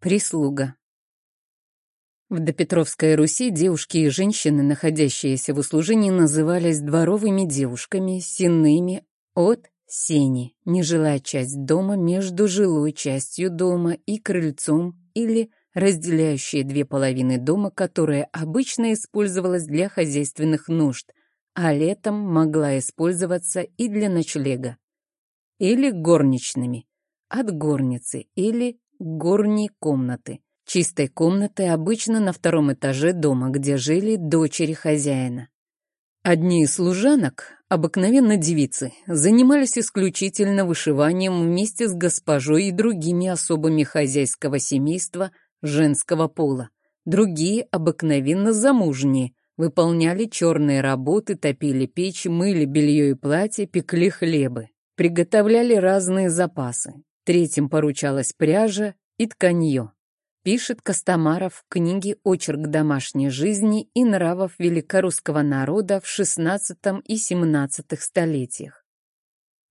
Прислуга. В допетровской Руси девушки и женщины, находящиеся в услужении, назывались дворовыми девушками, сенными от сени, нежилая часть дома между жилой частью дома и крыльцом или разделяющие две половины дома, которая обычно использовалась для хозяйственных нужд, а летом могла использоваться и для ночлега. Или горничными, от горницы или горней комнаты. Чистой комнаты обычно на втором этаже дома, где жили дочери хозяина. Одни из служанок, обыкновенно девицы, занимались исключительно вышиванием вместе с госпожой и другими особами хозяйского семейства женского пола. Другие, обыкновенно замужние, выполняли черные работы, топили печь, мыли белье и платье, пекли хлебы, приготовляли разные запасы. Третьим поручалась пряжа и тканье. Пишет Костомаров в книге «Очерк домашней жизни и нравов великорусского народа в XVI и XVII столетиях».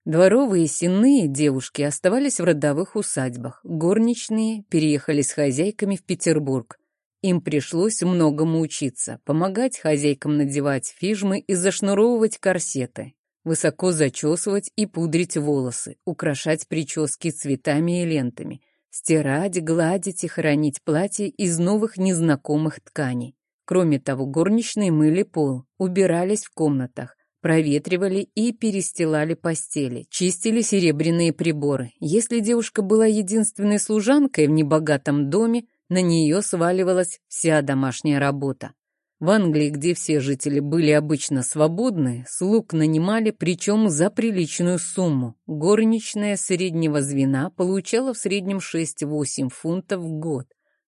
Дворовые сенные девушки оставались в родовых усадьбах, горничные переехали с хозяйками в Петербург. Им пришлось многому учиться, помогать хозяйкам надевать фижмы и зашнуровывать корсеты, высоко зачесывать и пудрить волосы, украшать прически цветами и лентами, стирать, гладить и хранить платья из новых незнакомых тканей. Кроме того, горничные мыли пол, убирались в комнатах, проветривали и перестилали постели, чистили серебряные приборы. Если девушка была единственной служанкой в небогатом доме, на нее сваливалась вся домашняя работа. В Англии, где все жители были обычно свободны, слуг нанимали, причем за приличную сумму. Горничная среднего звена получала в среднем 6-8 фунтов в год,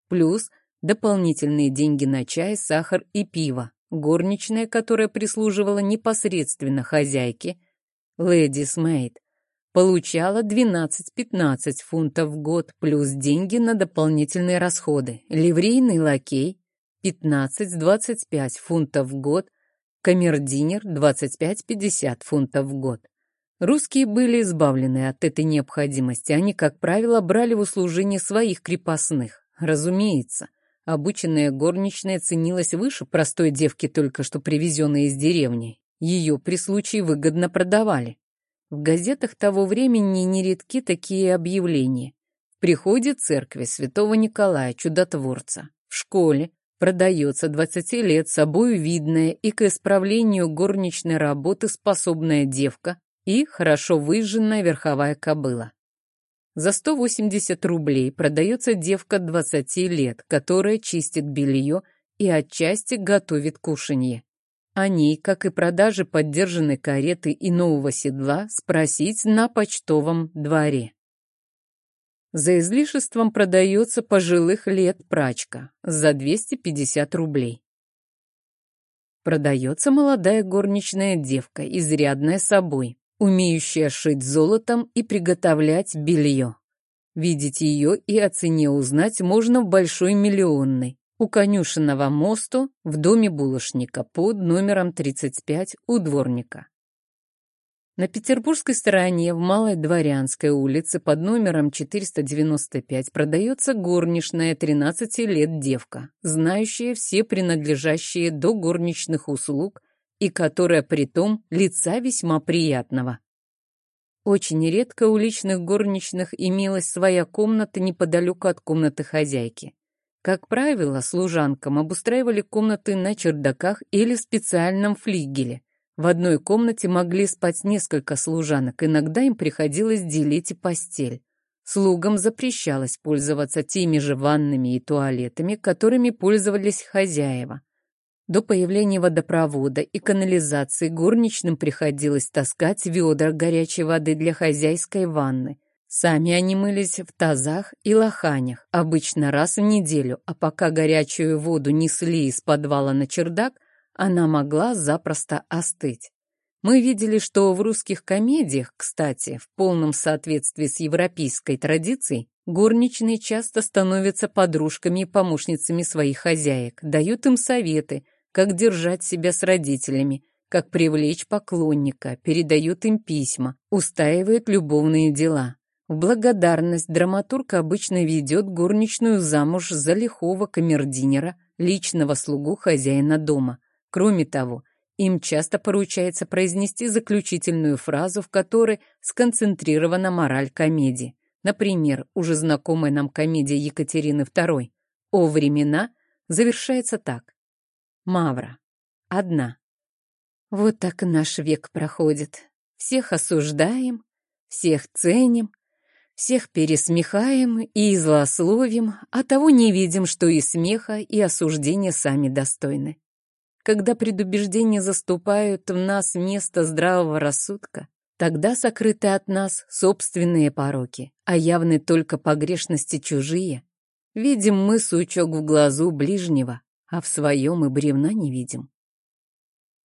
плюс дополнительные деньги на чай, сахар и пиво. Горничная, которая прислуживала непосредственно хозяйке, леди Смейт, получала 12-15 фунтов в год, плюс деньги на дополнительные расходы. Ливрейный лакей 15-25 фунтов в год, камердинер 25-50 фунтов в год. Русские были избавлены от этой необходимости. Они, как правило, брали в услужение своих крепостных. Разумеется, обученная горничная ценилась выше простой девки, только что привезенной из деревни. Ее при случае выгодно продавали. В газетах того времени нередки такие объявления. В приходе церкви святого Николая Чудотворца, в школе, Продается 20 лет собою видная и к исправлению горничной работы способная девка и хорошо выжженная верховая кобыла. За 180 рублей продается девка 20 лет, которая чистит белье и отчасти готовит кушанье. О ней, как и продаже поддержанной кареты и нового седла, спросить на почтовом дворе. За излишеством продается пожилых лет прачка за 250 рублей. Продается молодая горничная девка, изрядная собой, умеющая шить золотом и приготовлять белье. Видеть ее и о цене узнать можно в Большой Миллионной, у конюшенного мосту в доме булочника под номером 35 у дворника. На петербургской стороне в Малой Дворянской улице под номером 495 продается горничная 13 лет девка, знающая все принадлежащие до горничных услуг и которая притом лица весьма приятного. Очень редко у личных горничных имелась своя комната неподалеку от комнаты хозяйки. Как правило, служанкам обустраивали комнаты на чердаках или специальном флигеле – в одной комнате могли спать несколько служанок, иногда им приходилось делить и постель. Слугам запрещалось пользоваться теми же ваннами и туалетами, которыми пользовались хозяева. До появления водопровода и канализации горничным приходилось таскать ведра горячей воды для хозяйской ванны. Сами они мылись в тазах и лоханях, обычно раз в неделю, а пока горячую воду несли из подвала на чердак – она могла запросто остыть. Мы видели, что в русских комедиях, кстати, в полном соответствии с европейской традицией, горничные часто становятся подружками и помощницами своих хозяек, дают им советы, как держать себя с родителями, как привлечь поклонника, передают им письма, устаивают любовные дела. В благодарность драматург обычно ведет горничную замуж за лихого камердинера, личного слугу хозяина дома. Кроме того, им часто поручается произнести заключительную фразу, в которой сконцентрирована мораль комедии. Например, уже знакомая нам комедия Екатерины II «О времена» завершается так. Мавра. Одна. Вот так наш век проходит. Всех осуждаем, всех ценим, всех пересмехаем и злословим, а того не видим, что и смеха, и осуждения сами достойны. Когда предубеждения заступают в нас место здравого рассудка, тогда сокрыты от нас собственные пороки, а явны только погрешности чужие. Видим мы сучок в глазу ближнего, а в своем и бревна не видим.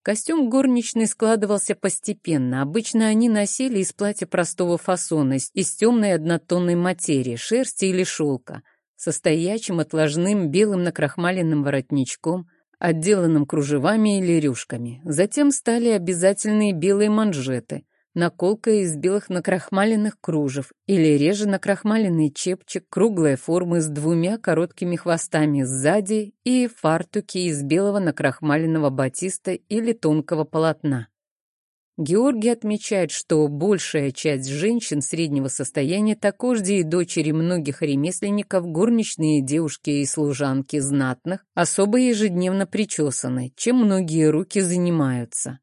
Костюм горничной складывался постепенно. Обычно они носили из платья простого фасона, из темной однотонной материи, шерсти или шелка, со стоячим отложным белым накрахмаленным воротничком, отделанным кружевами или рюшками. Затем стали обязательные белые манжеты — наколка из белых накрахмаленных кружев или реже накрахмаленный чепчик круглой формы с двумя короткими хвостами сзади и фартуки из белого накрахмаленного батиста или тонкого полотна. Георгий отмечает, что большая часть женщин среднего состояния, такожди и дочери многих ремесленников, горничные девушки и служанки знатных, особо ежедневно причесаны, чем многие руки занимаются.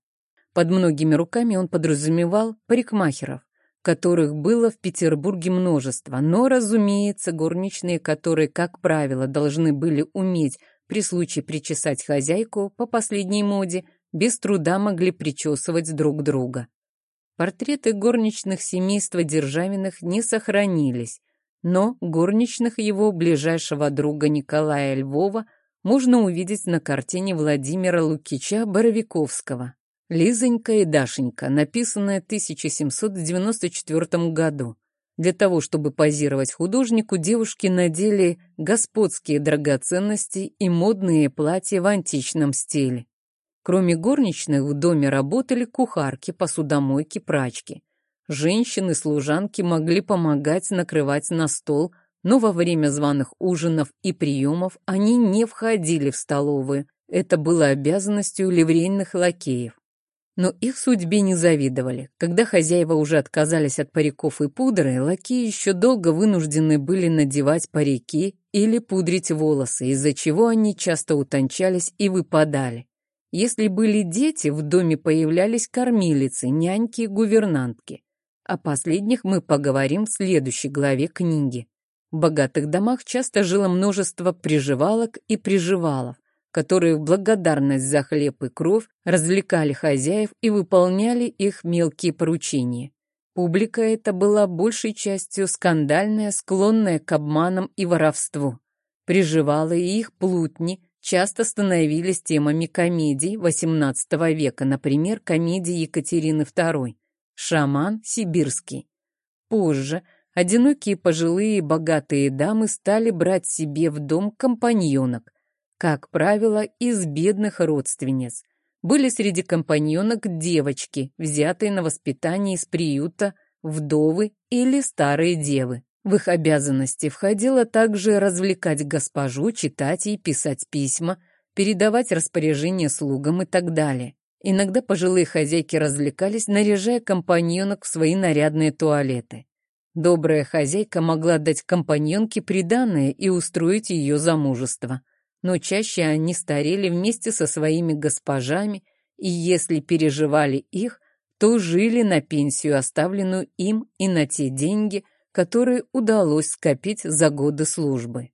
Под многими руками он подразумевал парикмахеров, которых было в Петербурге множество, но, разумеется, горничные, которые, как правило, должны были уметь при случае причесать хозяйку по последней моде, без труда могли причесывать друг друга. Портреты горничных семейства Державиных не сохранились, но горничных его ближайшего друга Николая Львова можно увидеть на картине Владимира Лукича Боровиковского. Лизонька и Дашенька, написанная в 1794 году. Для того, чтобы позировать художнику, девушки надели господские драгоценности и модные платья в античном стиле. Кроме горничных в доме работали кухарки, посудомойки, прачки. Женщины-служанки могли помогать накрывать на стол, но во время званых ужинов и приемов они не входили в столовые. Это было обязанностью ливрейных лакеев. Но их судьбе не завидовали. Когда хозяева уже отказались от париков и пудры, лакеи еще долго вынуждены были надевать парики или пудрить волосы, из-за чего они часто утончались и выпадали. Если были дети, в доме появлялись кормилицы, няньки и гувернантки. О последних мы поговорим в следующей главе книги. В богатых домах часто жило множество приживалок и приживалов которые в благодарность за хлеб и кровь развлекали хозяев и выполняли их мелкие поручения. Публика эта была большей частью скандальная, склонная к обманам и воровству. Приживалы и их плутни часто становились темами комедий XVIII века, например, комедии Екатерины II «Шаман сибирский». Позже одинокие пожилые богатые дамы стали брать себе в дом компаньонок, как правило, из бедных родственниц. Были среди компаньонок девочки, взятые на воспитание из приюта, вдовы или старые девы. В их обязанности входило также развлекать госпожу, читать ей, писать письма, передавать распоряжения слугам и так далее. Иногда пожилые хозяйки развлекались, наряжая компаньонок в свои нарядные туалеты. Добрая хозяйка могла дать компаньонке приданное и устроить ее замужество но чаще они старели вместе со своими госпожами, и если переживали их, то жили на пенсию, оставленную им, и на те деньги, которые удалось скопить за годы службы.